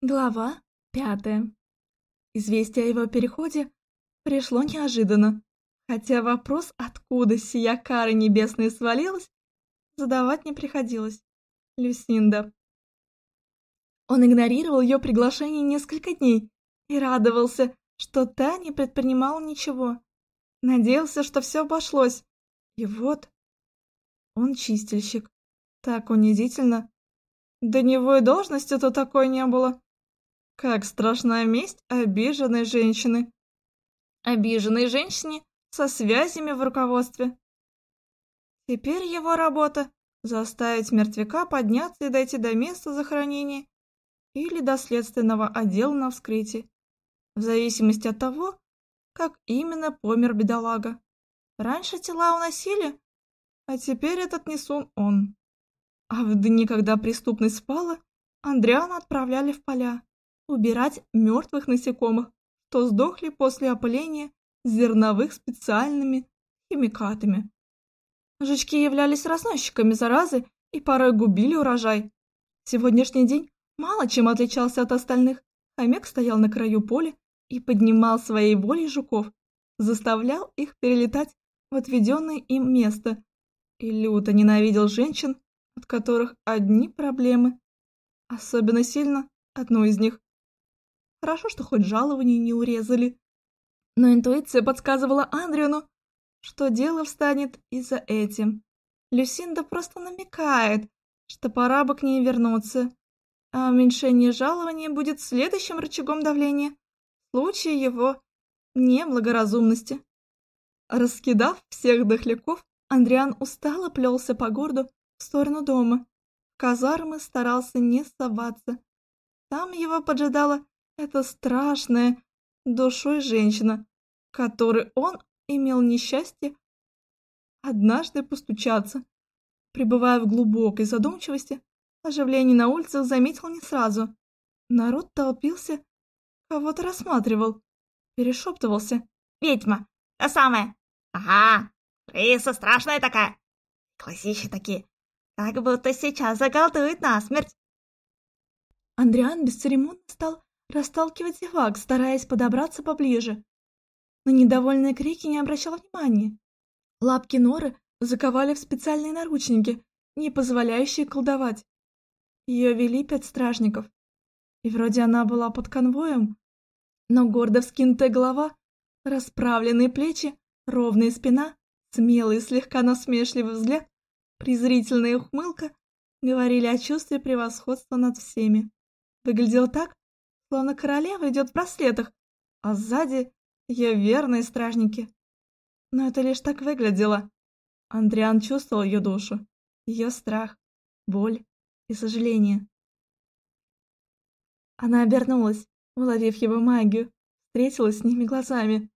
Глава пятая. Известие о его переходе пришло неожиданно, хотя вопрос, откуда сия кара небесная свалилась, задавать не приходилось. Люсинда. Он игнорировал ее приглашение несколько дней и радовался, что та не предпринимала ничего. Надеялся, что все обошлось. И вот... Он чистильщик. Так унизительно. До него и должности-то такой не было. Как страшная месть обиженной женщины. Обиженной женщине со связями в руководстве. Теперь его работа – заставить мертвяка подняться и дойти до места захоронения или до следственного отдела на вскрытии, в зависимости от того, как именно помер бедолага. Раньше тела уносили, а теперь этот несун он. А в дни, когда преступность спала, Андриана отправляли в поля убирать мертвых насекомых, что сдохли после опыления зерновых специальными химикатами. Жучки являлись разносчиками заразы и порой губили урожай. Сегодняшний день мало чем отличался от остальных. Хомяк стоял на краю поля и поднимал своей волей жуков, заставлял их перелетать в отведенное им место и люто ненавидел женщин, от которых одни проблемы. Особенно сильно одну из них. Хорошо, что хоть жалования не урезали. Но интуиция подсказывала Андриану, что дело встанет и за этим. Люсинда просто намекает, что пора бы к ней вернуться, а уменьшение жалования будет следующим рычагом давления в случае его неблагоразумности. Раскидав всех дохляков, Андриан устало плелся по городу в сторону дома. В казармы старался не соваться. Там его поджидала эта страшная душой женщина, которой он имел несчастье однажды постучаться. Пребывая в глубокой задумчивости, оживление на улицах заметил не сразу. Народ толпился, кого-то рассматривал, перешептывался. «Ведьма! Та самая! Ага! Крыса страшная такая! Глазища такие! Как будто сейчас заколдует насмерть!» Андриан бесцеремонно стал расталкивать зевак, стараясь подобраться поближе. На недовольные крики не обращал внимания. Лапки Норы заковали в специальные наручники, не позволяющие колдовать. Ее вели пять стражников. И вроде она была под конвоем, но гордо вскинутая голова, расправленные плечи, ровная спина, смелый слегка насмешливый взгляд, презрительная ухмылка говорили о чувстве превосходства над всеми. Выглядел так, словно королева идет в браслетах, а сзади ее верные стражники. Но это лишь так выглядело. Андриан чувствовал ее душу, ее страх, боль и сожаление. Она обернулась, уловив его магию, встретилась с ними глазами.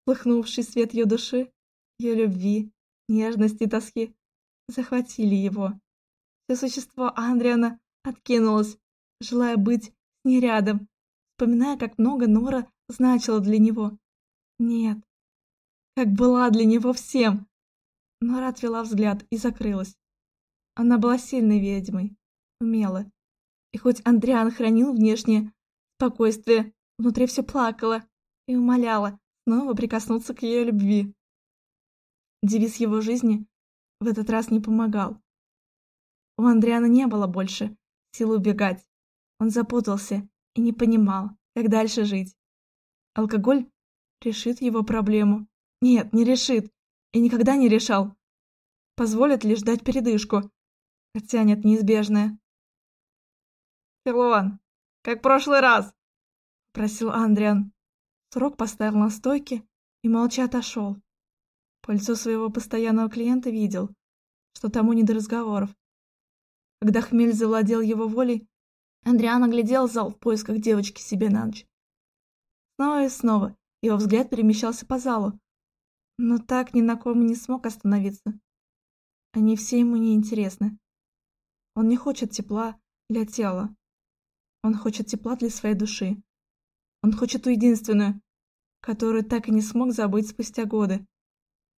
Вспыхнувший свет ее души, ее любви, нежности и тоски захватили его. Все существо Андриана откинулось, желая быть не рядом, вспоминая, как много Нора значила для него. Нет, как была для него всем. Нора отвела взгляд и закрылась. Она была сильной ведьмой, умела. И хоть Андриан хранил внешнее спокойствие, внутри все плакало и умоляла снова прикоснуться к ее любви. Девиз его жизни в этот раз не помогал. У Андриана не было больше сил убегать. Он запутался и не понимал, как дальше жить. Алкоголь решит его проблему. Нет, не решит. И никогда не решал. Позволит лишь дать передышку. Хотя нет, неизбежное. «Филон, как прошлый раз!» — просил Андриан. Срок поставил на стойке и молча отошел. По своего постоянного клиента видел, что тому не до разговоров. Когда хмель завладел его волей, Андриан оглядел зал в поисках девочки себе на ночь. Снова и снова его взгляд перемещался по залу, но так ни на ком и не смог остановиться. Они все ему не интересны. Он не хочет тепла для тела. Он хочет тепла для своей души. Он хочет ту единственную, которую так и не смог забыть спустя годы.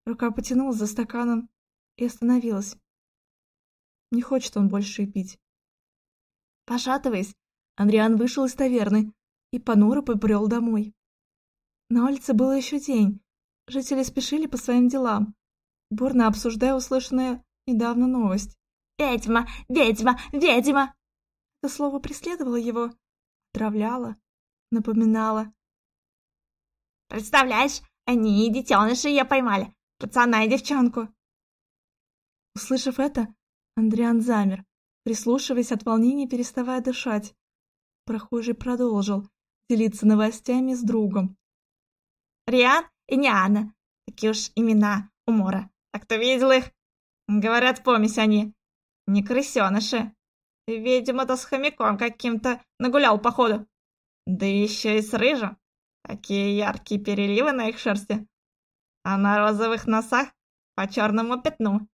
Рука потянулась за стаканом и остановилась. Не хочет он больше и пить. Пошатываясь, Андриан вышел из таверны и понуро побрел домой. На улице был еще день. Жители спешили по своим делам, бурно обсуждая услышанную недавно новость. «Ведьма! Ведьма! Ведьма!» Это слово преследовало его, отравляло, напоминало. «Представляешь, они детеныши ее поймали, пацана и девчонку!» Услышав это, Андриан замер, прислушиваясь от волнения, переставая дышать. Прохожий продолжил делиться новостями с другом. Риан и Ниана. Такие уж имена у Мора. А кто видел их? Говорят, помесь они. Не крысеныши. Видимо-то с хомяком каким-то нагулял походу. Да еще и с рыжим. Такие яркие переливы на их шерсти. А на розовых носах по черному пятну.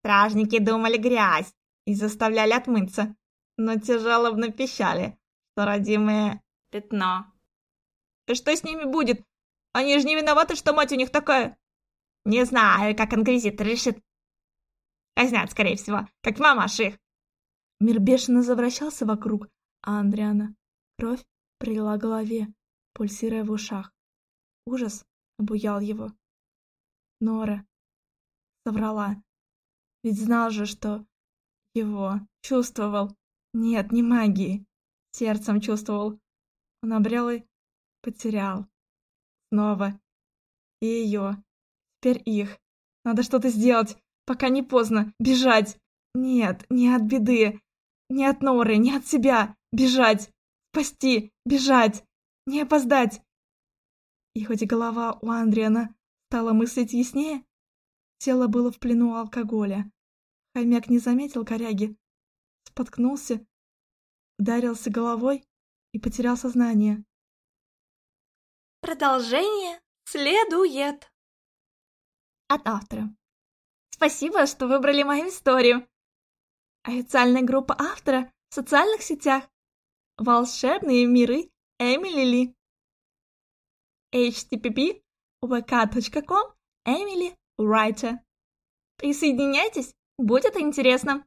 Стражники думали грязь и заставляли отмыться, но те жалобно пищали, что родимое пятно. И что с ними будет? Они же не виноваты, что мать у них такая. Не знаю, как инквизитор решит. Казнят, скорее всего, как мамаш их. Мир бешено завращался вокруг, а Андриана кровь прилила голове, пульсируя в ушах. Ужас обуял его. Нора соврала. Ведь знал же, что его чувствовал. Нет, не магией. Сердцем чувствовал. Он обрел и потерял. Снова. И ее. Теперь их. Надо что-то сделать, пока не поздно. Бежать. Нет, не от беды. Не от Норы, не от себя. Бежать. Спасти. Бежать. Не опоздать. И хоть голова у Андриана стала мыслить яснее, тело было в плену алкоголя. Хомяк не заметил коряги, споткнулся, ударился головой и потерял сознание. Продолжение следует. От автора. Спасибо, что выбрали мою историю. Официальная группа автора в социальных сетях. Волшебные миры Эмили Ли. http vk.com Эмили Writer. Присоединяйтесь, будет интересно.